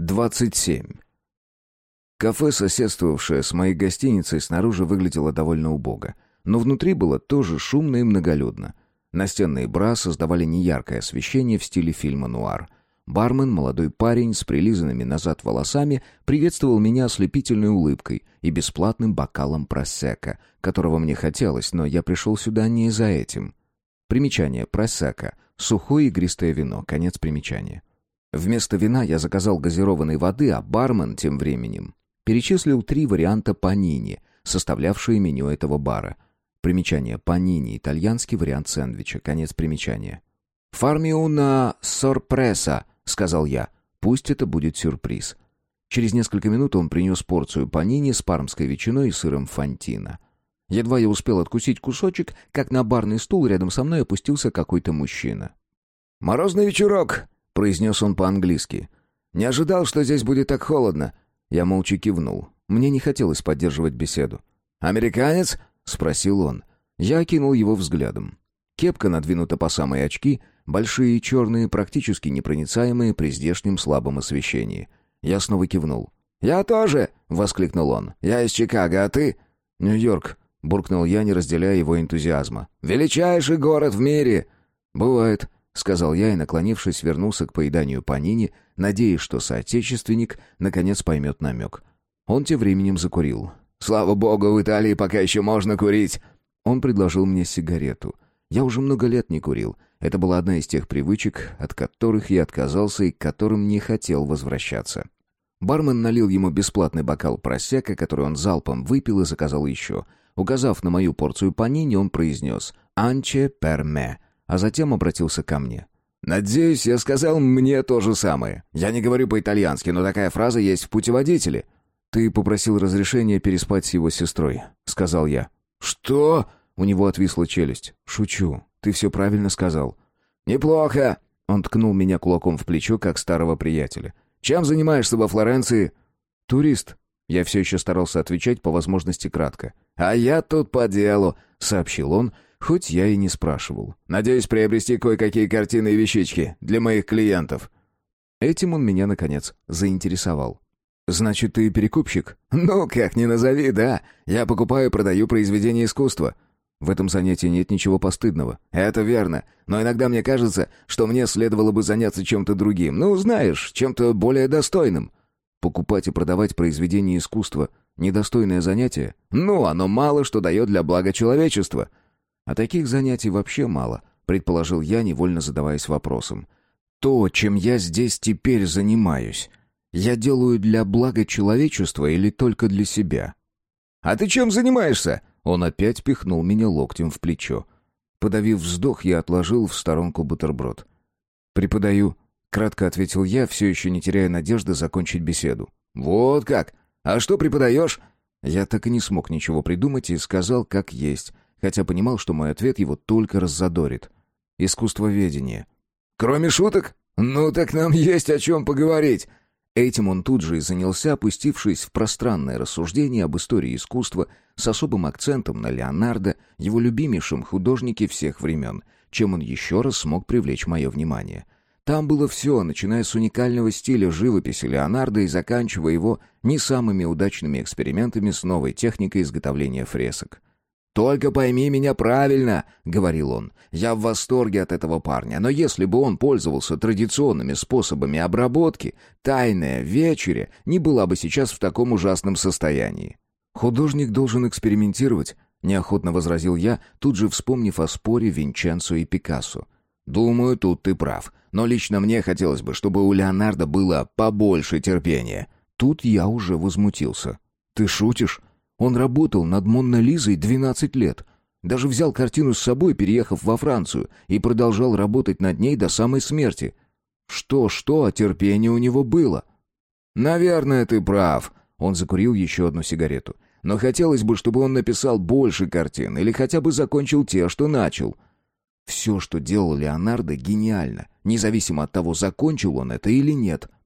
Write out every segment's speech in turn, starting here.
27. Кафе, соседствовавшее с моей гостиницей, снаружи выглядело довольно убого, но внутри было тоже шумно и многолюдно. Настенные бра создавали неяркое освещение в стиле фильма «Нуар». Бармен, молодой парень с прилизанными назад волосами, приветствовал меня ослепительной улыбкой и бесплатным бокалом просека, которого мне хотелось, но я пришел сюда не за этим. Примечание просека — сухое игристое вино, конец примечания. Вместо вина я заказал газированной воды, а бармен тем временем перечислил три варианта панини, составлявшие меню этого бара. Примечание панини – итальянский вариант сэндвича, конец примечания. «Фарми una sorpresa», — сказал я. «Пусть это будет сюрприз». Через несколько минут он принес порцию панини с пармской ветчиной и сыром фантина. Едва я успел откусить кусочек, как на барный стул рядом со мной опустился какой-то мужчина. «Морозный вечерок!» — произнес он по-английски. «Не ожидал, что здесь будет так холодно». Я молча кивнул. Мне не хотелось поддерживать беседу. «Американец?» — спросил он. Я окинул его взглядом. Кепка надвинута по самые очки, большие черные, практически непроницаемые при здешнем слабом освещении. Я снова кивнул. «Я тоже!» — воскликнул он. «Я из Чикаго, а ты?» «Нью-Йорк», — буркнул я, не разделяя его энтузиазма. «Величайший город в мире!» «Бывает», — сказал я и, наклонившись, вернулся к поеданию панини, надеясь, что соотечественник наконец поймет намек. Он тем временем закурил. «Слава богу, в Италии пока еще можно курить!» Он предложил мне сигарету. Я уже много лет не курил. Это была одна из тех привычек, от которых я отказался и к которым не хотел возвращаться. Бармен налил ему бесплатный бокал просека, который он залпом выпил и заказал еще. Указав на мою порцию панини, он произнес «Анче перме», а затем обратился ко мне. «Надеюсь, я сказал мне то же самое. Я не говорю по-итальянски, но такая фраза есть в путеводителе». «Ты попросил разрешения переспать с его сестрой», — сказал я. «Что?» — у него отвисла челюсть. «Шучу. Ты все правильно сказал». «Неплохо!» — он ткнул меня кулаком в плечо, как старого приятеля. «Чем занимаешься во Флоренции?» «Турист». Я все еще старался отвечать по возможности кратко. «А я тут по делу», — сообщил он, — Хоть я и не спрашивал. «Надеюсь приобрести кое-какие картины и вещички для моих клиентов». Этим он меня, наконец, заинтересовал. «Значит, ты перекупщик?» «Ну, как ни назови, да. Я покупаю и продаю произведения искусства». В этом занятии нет ничего постыдного. Это верно. Но иногда мне кажется, что мне следовало бы заняться чем-то другим. Ну, знаешь, чем-то более достойным. Покупать и продавать произведения искусства — недостойное занятие? Ну, оно мало что дает для блага человечества. А таких занятий вообще мало, предположил я, невольно задаваясь вопросом. То, чем я здесь теперь занимаюсь, я делаю для блага человечества или только для себя? А ты чем занимаешься? Он опять пихнул меня локтем в плечо. Подавив вздох, я отложил в сторонку бутерброд. «Преподаю», — кратко ответил я, все еще не теряя надежды закончить беседу. «Вот как? А что преподаешь?» Я так и не смог ничего придумать и сказал, как есть, хотя понимал, что мой ответ его только раззадорит. Искусствоведение. «Кроме шуток? Ну так нам есть о чем поговорить!» Этим он тут же и занялся, опустившись в пространное рассуждение об истории искусства с особым акцентом на Леонардо, его любимейшем художнике всех времен, чем он еще раз смог привлечь мое внимание. Там было все, начиная с уникального стиля живописи Леонардо и заканчивая его не самыми удачными экспериментами с новой техникой изготовления фресок. «Только пойми меня правильно», — говорил он. «Я в восторге от этого парня, но если бы он пользовался традиционными способами обработки, тайная вечеря не была бы сейчас в таком ужасном состоянии». «Художник должен экспериментировать», — неохотно возразил я, тут же вспомнив о споре Винченцо и Пикассо. «Думаю, тут ты прав, но лично мне хотелось бы, чтобы у Леонардо было побольше терпения». Тут я уже возмутился. «Ты шутишь? Он работал над Монной Лизой 12 лет. Даже взял картину с собой, переехав во Францию, и продолжал работать над ней до самой смерти. Что-что, а терпение у него было. «Наверное, ты прав», — он закурил еще одну сигарету. «Но хотелось бы, чтобы он написал больше картин или хотя бы закончил те, что начал». Все, что делал Леонардо, гениально, независимо от того, закончил он это или нет —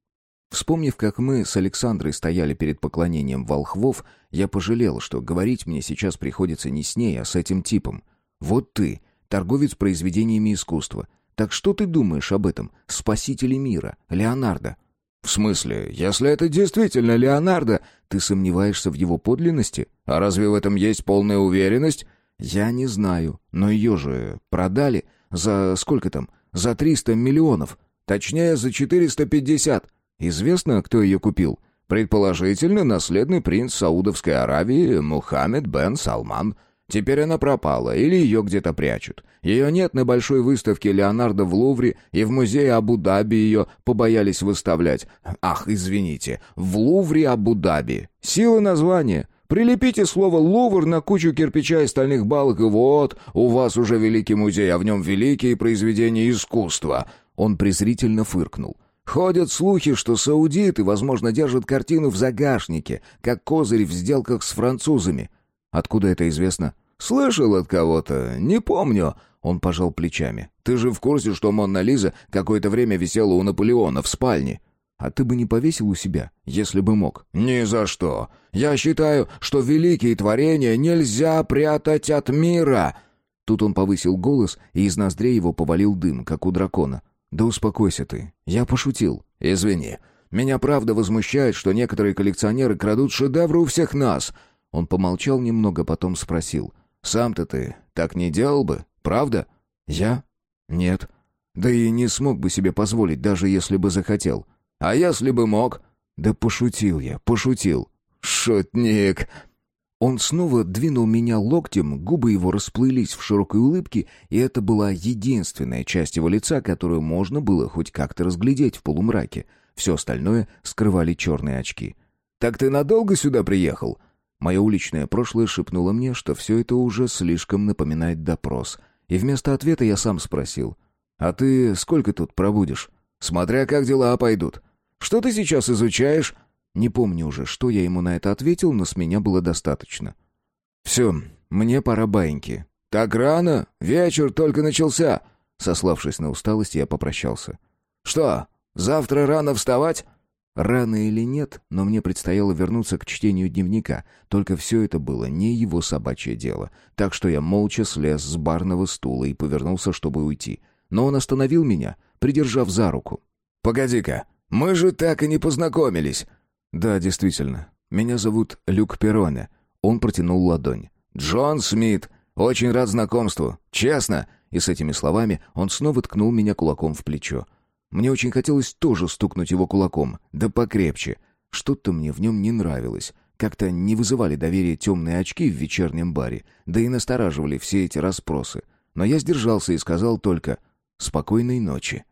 Вспомнив, как мы с Александрой стояли перед поклонением волхвов, я пожалел, что говорить мне сейчас приходится не с ней, а с этим типом. Вот ты, торговец произведениями искусства. Так что ты думаешь об этом, спасителе мира, Леонардо? «В смысле, если это действительно Леонардо, ты сомневаешься в его подлинности? А разве в этом есть полная уверенность?» «Я не знаю, но ее же продали за сколько там? За 300 миллионов. Точнее, за 450. Известно, кто ее купил?» Предположительно, наследный принц Саудовской Аравии Мухаммед бен Салман. Теперь она пропала, или ее где-то прячут. Ее нет на большой выставке Леонардо в Лувре, и в музее Абу-Даби ее побоялись выставлять. Ах, извините, в Лувре Абу-Даби. Сила названия. Прилепите слово «Лувр» на кучу кирпича и стальных балок, и вот, у вас уже великий музей, а в нем великие произведения искусства». Он презрительно фыркнул. Ходят слухи, что саудиты, возможно, держат картину в загашнике, как козырь в сделках с французами. Откуда это известно? Слышал от кого-то, не помню. Он пожал плечами. Ты же в курсе, что Монна Лиза какое-то время висела у Наполеона в спальне? А ты бы не повесил у себя, если бы мог? Ни за что. Я считаю, что великие творения нельзя прятать от мира. Тут он повысил голос, и из ноздрей его повалил дым, как у дракона. «Да успокойся ты. Я пошутил. Извини. Меня правда возмущает, что некоторые коллекционеры крадут шедевры у всех нас». Он помолчал немного, потом спросил. «Сам-то ты так не делал бы, правда?» «Я? Нет. Да и не смог бы себе позволить, даже если бы захотел. А если бы мог?» «Да пошутил я, пошутил». «Шутник!» Он снова двинул меня локтем, губы его расплылись в широкой улыбке, и это была единственная часть его лица, которую можно было хоть как-то разглядеть в полумраке. Все остальное скрывали черные очки. «Так ты надолго сюда приехал?» Мое уличное прошлое шепнуло мне, что все это уже слишком напоминает допрос. И вместо ответа я сам спросил. «А ты сколько тут пробудешь?» «Смотря как дела пойдут. Что ты сейчас изучаешь?» Не помню уже, что я ему на это ответил, но с меня было достаточно. «Все, мне пора баиньки». «Так рано? Вечер только начался!» Сославшись на усталость, я попрощался. «Что, завтра рано вставать?» Рано или нет, но мне предстояло вернуться к чтению дневника, только все это было не его собачье дело, так что я молча слез с барного стула и повернулся, чтобы уйти. Но он остановил меня, придержав за руку. «Погоди-ка, мы же так и не познакомились!» «Да, действительно. Меня зовут Люк Перроне». Он протянул ладонь. «Джон Смит. Очень рад знакомству. Честно». И с этими словами он снова ткнул меня кулаком в плечо. Мне очень хотелось тоже стукнуть его кулаком, да покрепче. Что-то мне в нем не нравилось. Как-то не вызывали доверия темные очки в вечернем баре, да и настораживали все эти расспросы. Но я сдержался и сказал только «Спокойной ночи».